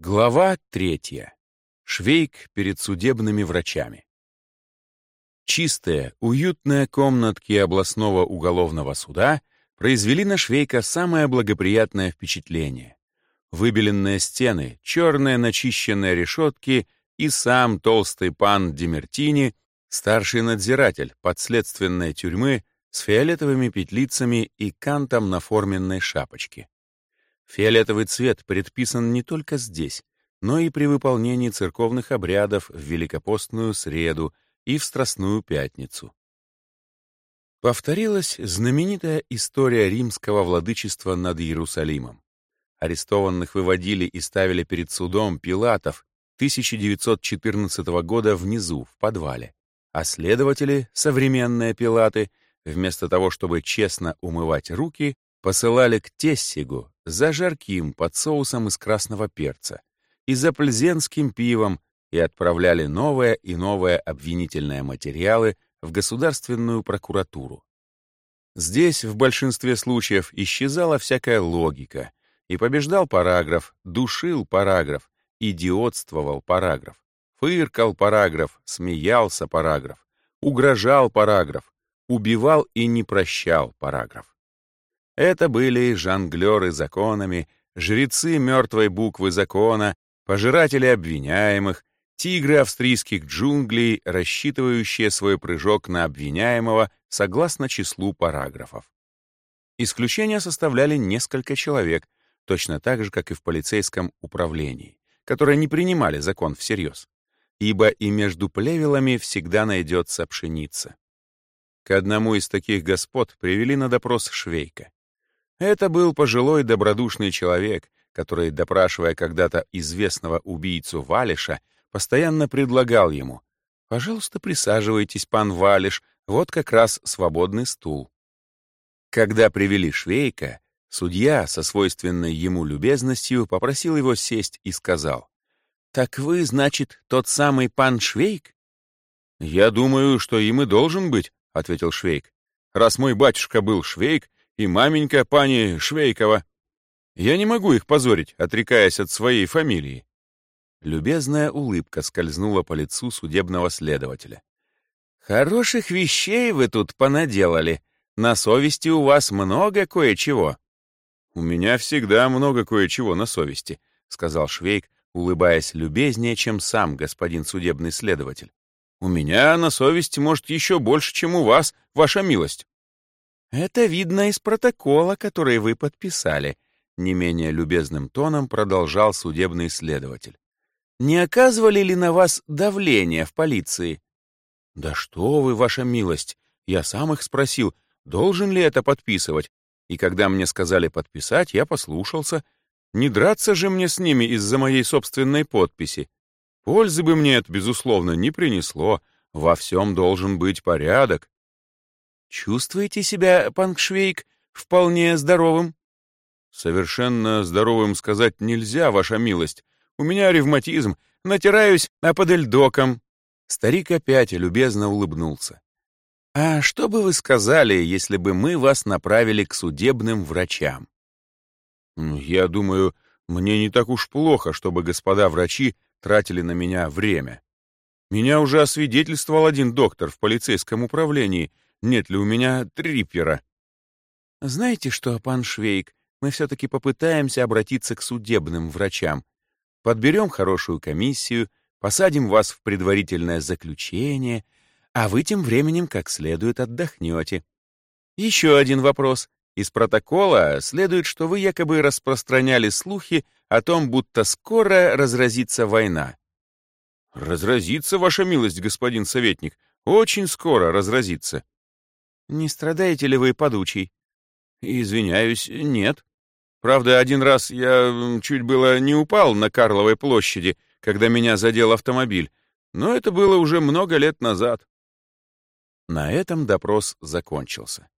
Глава третья. Швейк перед судебными врачами. Чистые, уютные комнатки областного уголовного суда произвели на Швейка самое благоприятное впечатление. Выбеленные стены, черные начищенные решетки и сам толстый пан Демертини, старший надзиратель подследственной тюрьмы с фиолетовыми петлицами и кантом на форменной шапочке. Фиолетовый цвет предписан не только здесь, но и при выполнении церковных обрядов в Великопостную среду и в Страстную пятницу. Повторилась знаменитая история римского владычества над Иерусалимом. Арестованных выводили и ставили перед судом Пилатов 1914 года внизу, в подвале, а следователи, современные Пилаты, вместо того, чтобы честно умывать руки, посылали к Тессигу за жарким под соусом из красного перца и за пльзенским пивом и отправляли новые и новые обвинительные материалы в государственную прокуратуру. Здесь в большинстве случаев исчезала всякая логика, и побеждал параграф, душил параграф, идиотствовал параграф, фыркал параграф, смеялся параграф, угрожал параграф, убивал и не прощал параграф. Это были жонглеры законами, жрецы мертвой буквы закона, пожиратели обвиняемых, тигры австрийских джунглей, рассчитывающие свой прыжок на обвиняемого согласно числу параграфов. Исключения составляли несколько человек, точно так же, как и в полицейском управлении, которые не принимали закон всерьез, ибо и между плевелами всегда найдется пшеница. К одному из таких господ привели на допрос Швейка. Это был пожилой добродушный человек, который, допрашивая когда-то известного убийцу Валиша, постоянно предлагал ему «Пожалуйста, присаживайтесь, пан Валиш, вот как раз свободный стул». Когда привели Швейка, судья со свойственной ему любезностью попросил его сесть и сказал «Так вы, значит, тот самый пан Швейк?» «Я думаю, что им и должен быть», — ответил Швейк. «Раз мой батюшка был Швейк, и маменька пани Швейкова. Я не могу их позорить, отрекаясь от своей фамилии. Любезная улыбка скользнула по лицу судебного следователя. «Хороших вещей вы тут понаделали. На совести у вас много кое-чего». «У меня всегда много кое-чего на совести», — сказал Швейк, улыбаясь любезнее, чем сам господин судебный следователь. «У меня на совести, может, еще больше, чем у вас, ваша милость». «Это видно из протокола, который вы подписали», — не менее любезным тоном продолжал судебный следователь. «Не оказывали ли на вас давление в полиции?» «Да что вы, ваша милость! Я сам их спросил, должен ли это подписывать, и когда мне сказали подписать, я послушался. Не драться же мне с ними из-за моей собственной подписи. Пользы бы мне это, безусловно, не принесло. Во всем должен быть порядок. Чувствуете себя, Панкшвейк, вполне здоровым? Совершенно здоровым сказать нельзя, ваша милость. У меня ревматизм, натираюсь аподельдоком. Старик опять любезно улыбнулся. А что бы вы сказали, если бы мы вас направили к судебным врачам? Я думаю, мне не так уж плохо, чтобы господа врачи тратили на меня время. Меня уже освидетельствовал один доктор в полицейском управлении — нет ли у меня триппера. Знаете что, пан Швейк, мы все-таки попытаемся обратиться к судебным врачам. Подберем хорошую комиссию, посадим вас в предварительное заключение, а вы тем временем как следует отдохнете. Еще один вопрос. Из протокола следует, что вы якобы распространяли слухи о том, будто скоро разразится война. «Разразится, ваша милость, господин советник, очень скоро разразится», «Не страдаете ли вы подучей?» «Извиняюсь, нет. Правда, один раз я чуть было не упал на Карловой площади, когда меня задел автомобиль, но это было уже много лет назад». На этом допрос закончился.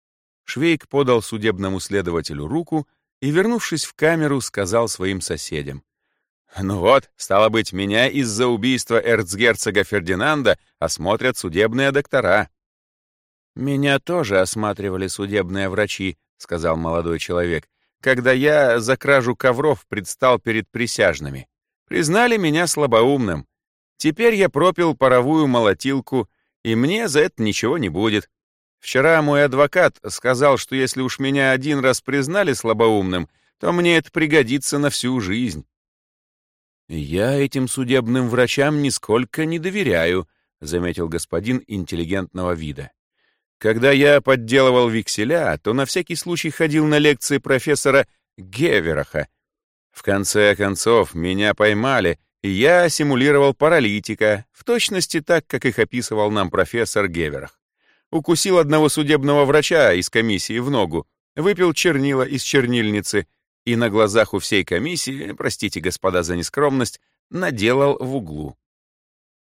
Швейк подал судебному следователю руку и, вернувшись в камеру, сказал своим соседям. «Ну вот, стало быть, меня из-за убийства эрцгерцога Фердинанда осмотрят судебные доктора». «Меня тоже осматривали судебные врачи», — сказал молодой человек, «когда я за кражу ковров предстал перед присяжными. Признали меня слабоумным. Теперь я пропил паровую молотилку, и мне за это ничего не будет. Вчера мой адвокат сказал, что если уж меня один раз признали слабоумным, то мне это пригодится на всю жизнь. «Я этим судебным врачам нисколько не доверяю», — заметил господин интеллигентного вида. «Когда я подделывал векселя, то на всякий случай ходил на лекции профессора Гевераха. В конце концов, меня поймали, и я симулировал паралитика, в точности так, как их описывал нам профессор Геверах. Укусил одного судебного врача из комиссии в ногу, выпил чернила из чернильницы — и на глазах у всей комиссии, простите, господа, за нескромность, наделал в углу.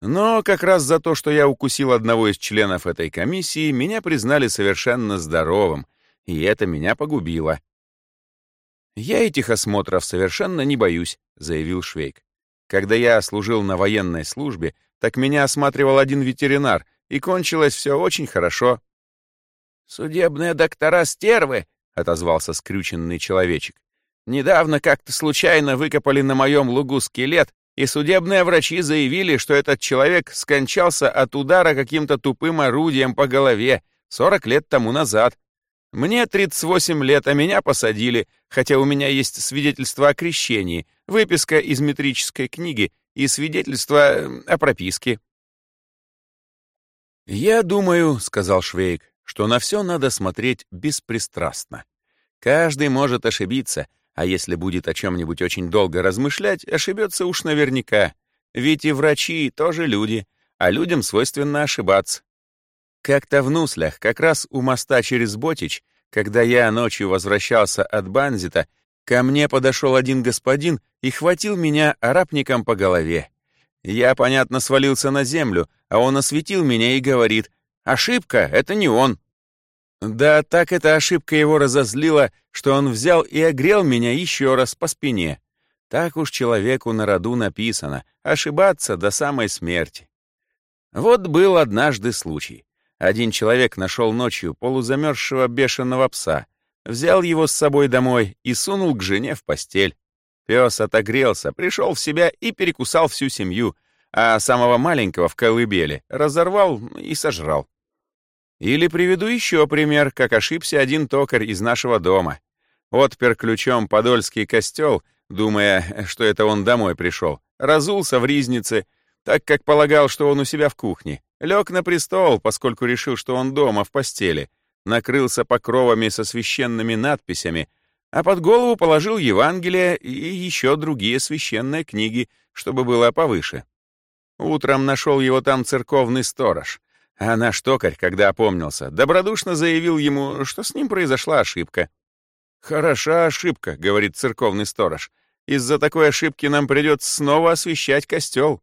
Но как раз за то, что я укусил одного из членов этой комиссии, меня признали совершенно здоровым, и это меня погубило. «Я этих осмотров совершенно не боюсь», — заявил Швейк. «Когда я служил на военной службе, так меня осматривал один ветеринар, и кончилось все очень хорошо». «Судебные доктора стервы», — отозвался скрюченный человечек. Недавно как-то случайно выкопали на моем лугу скелет, и судебные врачи заявили, что этот человек скончался от удара каким-то тупым орудием по голове 40 лет тому назад. Мне 38 лет, а меня посадили, хотя у меня есть свидетельство о крещении, выписка из метрической книги и свидетельство э, о прописке. «Я думаю», — сказал Швейк, — «что на все надо смотреть беспристрастно. Каждый может ошибиться, а если будет о чем-нибудь очень долго размышлять, ошибется уж наверняка. Ведь и врачи тоже люди, а людям свойственно ошибаться. Как-то в Нуслях, как раз у моста через Ботич, когда я ночью возвращался от Банзита, ко мне подошел один господин и хватил меня арапником по голове. Я, понятно, свалился на землю, а он осветил меня и говорит, «Ошибка, это не он». Да так эта ошибка его разозлила, что он взял и огрел меня еще раз по спине. Так уж человеку на роду написано — ошибаться до самой смерти. Вот был однажды случай. Один человек нашел ночью полузамерзшего бешеного пса, взял его с собой домой и сунул к жене в постель. Пес отогрелся, пришел в себя и перекусал всю семью, а самого маленького в колыбели разорвал и сожрал. Или приведу еще пример, как ошибся один токарь из нашего дома. Отпер ключом подольский костел, думая, что это он домой пришел, разулся в ризнице, так как полагал, что он у себя в кухне, лег на престол, поскольку решил, что он дома в постели, накрылся покровами со священными надписями, а под голову положил Евангелие и еще другие священные книги, чтобы было повыше. Утром нашел его там церковный сторож. А наш токарь, когда опомнился, добродушно заявил ему, что с ним произошла ошибка. «Хороша ошибка», — говорит церковный сторож. «Из-за такой ошибки нам придется снова освещать костел».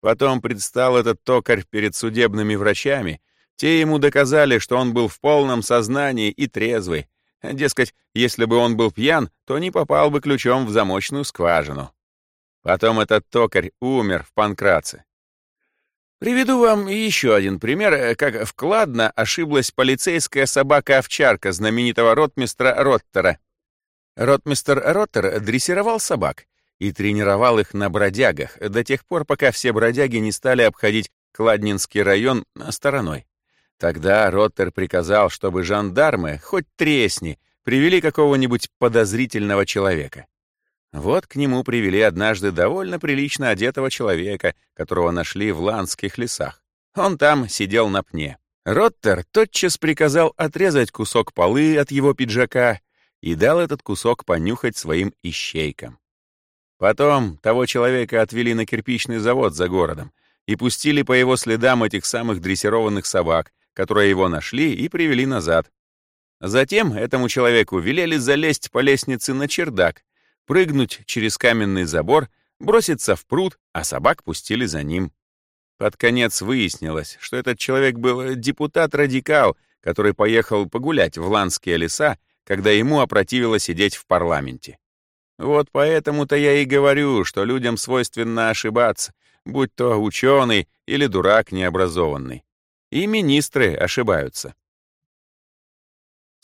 Потом предстал этот токарь перед судебными врачами. Те ему доказали, что он был в полном сознании и трезвый. Дескать, если бы он был пьян, то не попал бы ключом в замочную скважину. Потом этот токарь умер в Панкраце. Приведу вам еще один пример, э, как вкладно ошиблась полицейская собака-овчарка знаменитого ротмистра Роттера. Ротмистр Роттер дрессировал собак и тренировал их на бродягах до тех пор, пока все бродяги не стали обходить Кладнинский район стороной. Тогда Роттер приказал, чтобы жандармы, хоть тресни, привели какого-нибудь подозрительного человека. Вот к нему привели однажды довольно прилично одетого человека, которого нашли в ланских лесах. Он там сидел на пне. Роттер тотчас приказал отрезать кусок полы от его пиджака и дал этот кусок понюхать своим ищейкам. Потом того человека отвели на кирпичный завод за городом и пустили по его следам этих самых дрессированных собак, которые его нашли и привели назад. Затем этому человеку велели залезть по лестнице на чердак прыгнуть через каменный забор, броситься в пруд, а собак пустили за ним. Под конец выяснилось, что этот человек был депутат-радикал, который поехал погулять в Ланские леса, когда ему опротивило сидеть в парламенте. Вот поэтому-то я и говорю, что людям свойственно ошибаться, будь то ученый или дурак необразованный. И министры ошибаются.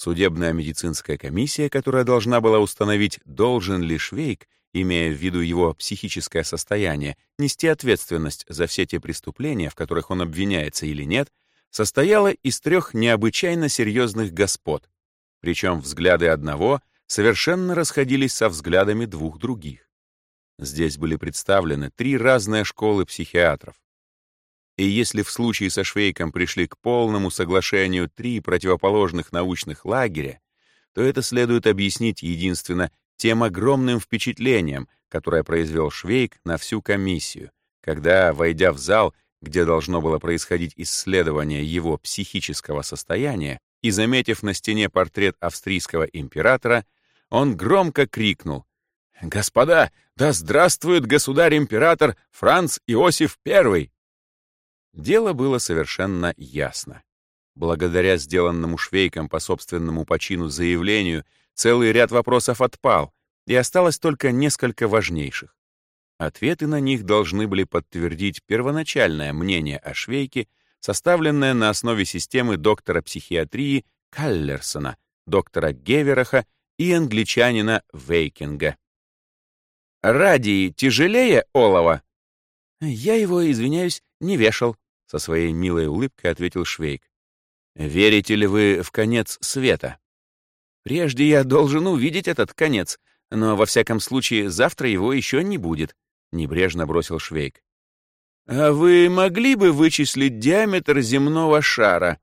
Судебная медицинская комиссия, которая должна была установить, должен ли Швейк имея в виду его психическое состояние, нести ответственность за все те преступления, в которых он обвиняется или нет, состояла из трех необычайно серьезных господ, причем взгляды одного совершенно расходились со взглядами двух других. Здесь были представлены три разные школы психиатров. И если в случае со Швейком пришли к полному соглашению три противоположных научных лагеря, то это следует объяснить единственно тем огромным впечатлением, которое произвел Швейк на всю комиссию, когда, войдя в зал, где должно было происходить исследование его психического состояния, и, заметив на стене портрет австрийского императора, он громко крикнул «Господа, да здравствует государь-император Франц Иосиф I!» Дело было совершенно ясно. Благодаря сделанному Швейком по собственному почину заявлению целый ряд вопросов отпал, и осталось только несколько важнейших. Ответы на них должны были подтвердить первоначальное мнение о Швейке, составленное на основе системы доктора психиатрии Каллерсона, доктора Гевераха и англичанина Вейкинга. «Радий тяжелее олова?» «Я его, извиняюсь, не вешал», — со своей милой улыбкой ответил Швейк. «Верите ли вы в конец света?» «Прежде я должен увидеть этот конец, но, во всяком случае, завтра его еще не будет», — небрежно бросил Швейк. «А вы могли бы вычислить диаметр земного шара?»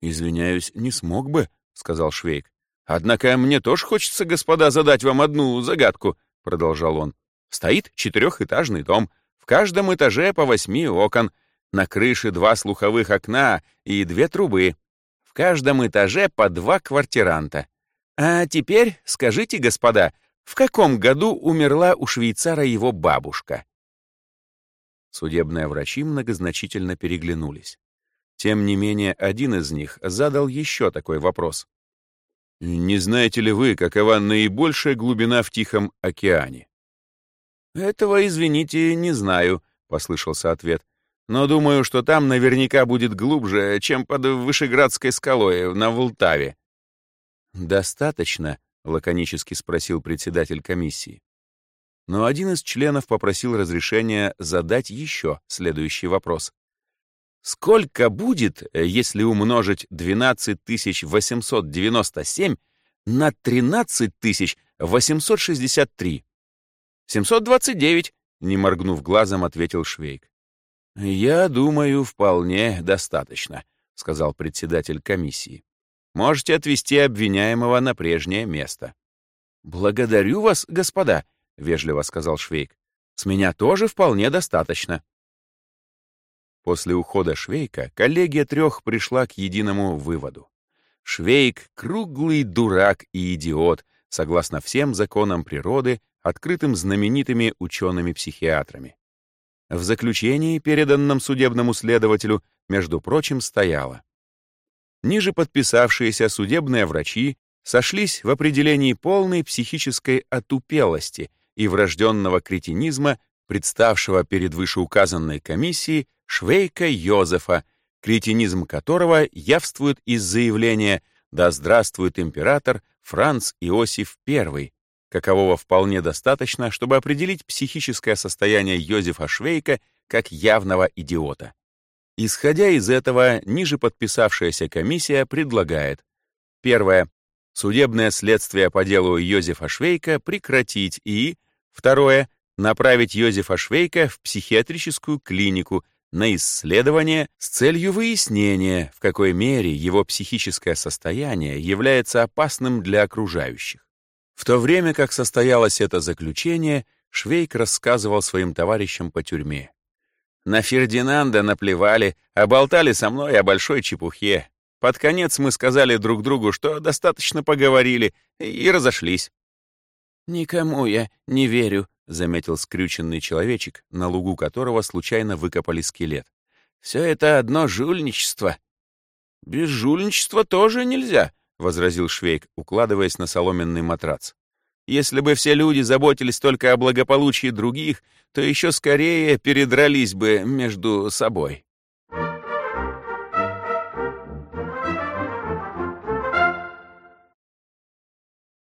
«Извиняюсь, не смог бы», — сказал Швейк. «Однако мне тоже хочется, господа, задать вам одну загадку», — продолжал он. «Стоит четырехэтажный дом, в каждом этаже по восьми окон, на крыше два слуховых окна и две трубы. В каждом этаже по два квартиранта. А теперь скажите, господа, в каком году умерла у швейцара его бабушка?» Судебные врачи многозначительно переглянулись. Тем не менее, один из них задал еще такой вопрос. «Не знаете ли вы, какова наибольшая глубина в Тихом океане?» «Этого, извините, не знаю», — послышался ответ. «Но думаю, что там наверняка будет глубже, чем под Вышеградской скалой на Волтаве». «Достаточно?» — лаконически спросил председатель комиссии. Но один из членов попросил разрешения задать еще следующий вопрос. Сколько будет, если умножить 12897 на 13863? 729, не моргнув глазом, ответил Швейк. «Я думаю, вполне достаточно», — сказал председатель комиссии. Можете отвести обвиняемого на прежнее место». «Благодарю вас, господа», — вежливо сказал Швейк. «С меня тоже вполне достаточно». После ухода Швейка коллегия трех пришла к единому выводу. Швейк — круглый дурак и идиот, согласно всем законам природы, открытым знаменитыми учеными-психиатрами. В заключении, переданном судебному следователю, между прочим, стояло ниже подписавшиеся судебные врачи сошлись в определении полной психической отупелости и врожденного кретинизма, представшего перед вышеуказанной комиссией Швейка Йозефа, кретинизм которого явствует из заявления «Да здравствует император Франц Иосиф I», какового вполне достаточно, чтобы определить психическое состояние Йозефа Швейка как явного идиота. Исходя из этого, ниже подписавшаяся комиссия предлагает первое судебное следствие по делу Йозефа Швейка прекратить и второе направить Йозефа Швейка в психиатрическую клинику на исследование с целью выяснения, в какой мере его психическое состояние является опасным для окружающих. В то время как состоялось это заключение, Швейк рассказывал своим товарищам по тюрьме. На Фердинанда наплевали, а болтали со мной о большой чепухе. Под конец мы сказали друг другу, что достаточно поговорили, и разошлись. «Никому я не верю», — заметил скрюченный человечек, на лугу которого случайно выкопали скелет. «Все это одно жульничество». «Без жульничества тоже нельзя», — возразил Швейк, укладываясь на соломенный матрац. Если бы все люди заботились только о благополучии других, то еще скорее передрались бы между собой.